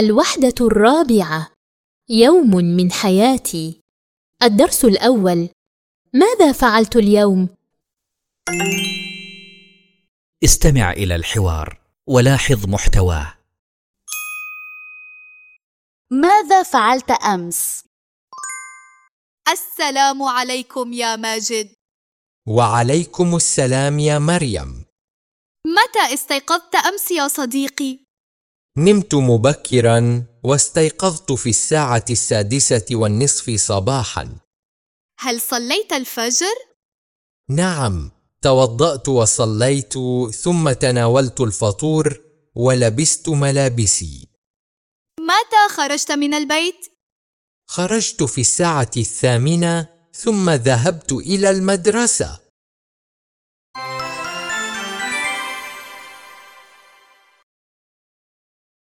الوحدة الرابعة يوم من حياتي الدرس الأول ماذا فعلت اليوم؟ استمع إلى الحوار ولاحظ محتواه ماذا فعلت أمس؟ السلام عليكم يا ماجد وعليكم السلام يا مريم متى استيقظت أمس يا صديقي؟ نمت مبكرا واستيقظت في الساعة السادسة والنصف صباحا هل صليت الفجر؟ نعم توضأت وصليت ثم تناولت الفطور ولبست ملابسي متى خرجت من البيت؟ خرجت في الساعة الثامنة ثم ذهبت إلى المدرسة